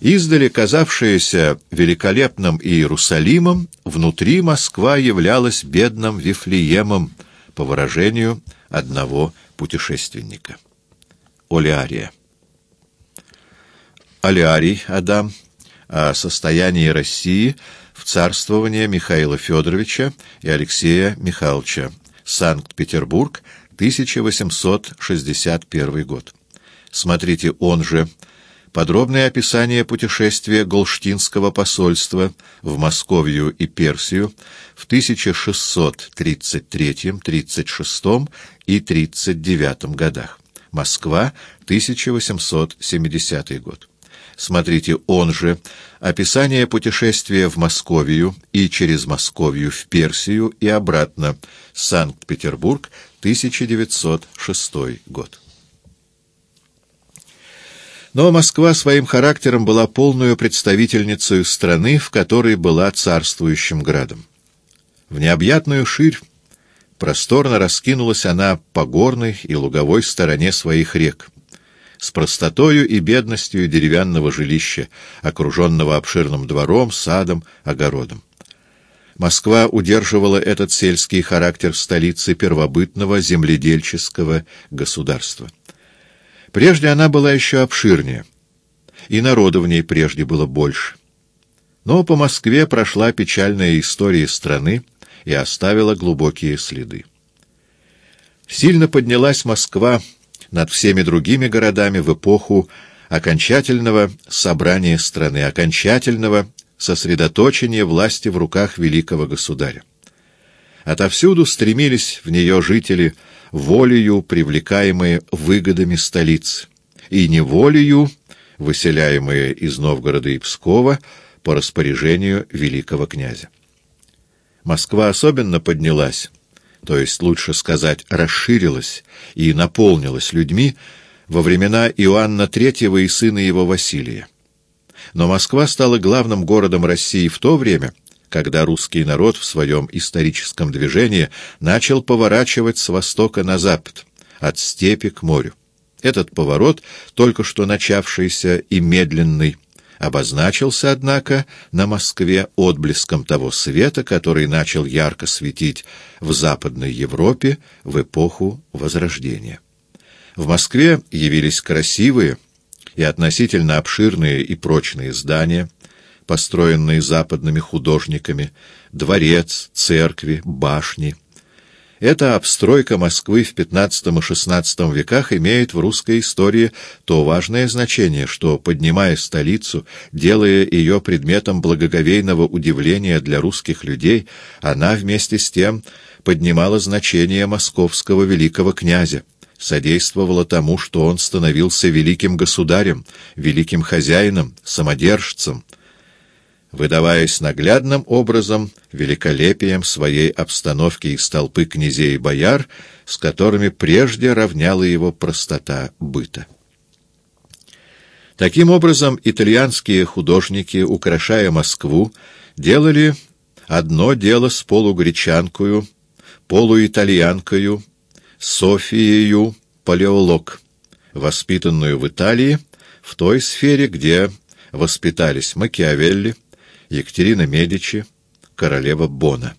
Издали казавшаяся великолепным Иерусалимом, внутри Москва являлась бедным Вифлеемом, по выражению одного путешественника. Олиария Олиарий Адам о состоянии России в царствование Михаила Федоровича и Алексея Михайловича. Санкт-Петербург, 1861 год. Смотрите он же подробное описание путешествия Голштинского посольства в Московию и Персию в 1633, 36 и 39 годах. Москва, 1870 год. Смотрите он же описание путешествия в Московию и через Московию в Персию и обратно. Санкт-Петербург, 1906 год. Но Москва своим характером была полную представительницей страны, в которой была царствующим градом. В необъятную ширь просторно раскинулась она по горной и луговой стороне своих рек, с простотою и бедностью деревянного жилища, окруженного обширным двором, садом, огородом. Москва удерживала этот сельский характер столицы первобытного земледельческого государства. Прежде она была еще обширнее, и народу в ней прежде было больше. Но по Москве прошла печальная история страны и оставила глубокие следы. Сильно поднялась Москва над всеми другими городами в эпоху окончательного собрания страны, окончательного сосредоточения власти в руках великого государя. Отовсюду стремились в нее жители – волею привлекаемые выгодами столиц, и неволею, выселяемые из Новгорода и Пскова по распоряжению великого князя. Москва особенно поднялась, то есть, лучше сказать, расширилась и наполнилась людьми во времена Иоанна III и сына его Василия. Но Москва стала главным городом России в то время, когда русский народ в своем историческом движении начал поворачивать с востока на запад, от степи к морю. Этот поворот, только что начавшийся и медленный, обозначился, однако, на Москве отблеском того света, который начал ярко светить в Западной Европе в эпоху Возрождения. В Москве явились красивые и относительно обширные и прочные здания – построенные западными художниками, дворец, церкви, башни. Эта обстройка Москвы в XV и XVI веках имеет в русской истории то важное значение, что, поднимая столицу, делая ее предметом благоговейного удивления для русских людей, она вместе с тем поднимала значение московского великого князя, содействовала тому, что он становился великим государем, великим хозяином, самодержцем, выдаваясь наглядным образом великолепием своей обстановки из толпы князей и бояр, с которыми прежде равняла его простота быта. Таким образом, итальянские художники, украшая Москву, делали одно дело с полугречанкою, полуитальянкою, Софиею Палеолог, воспитанную в Италии, в той сфере, где воспитались Макиавелли, Екатерина Медичи, королева Бона.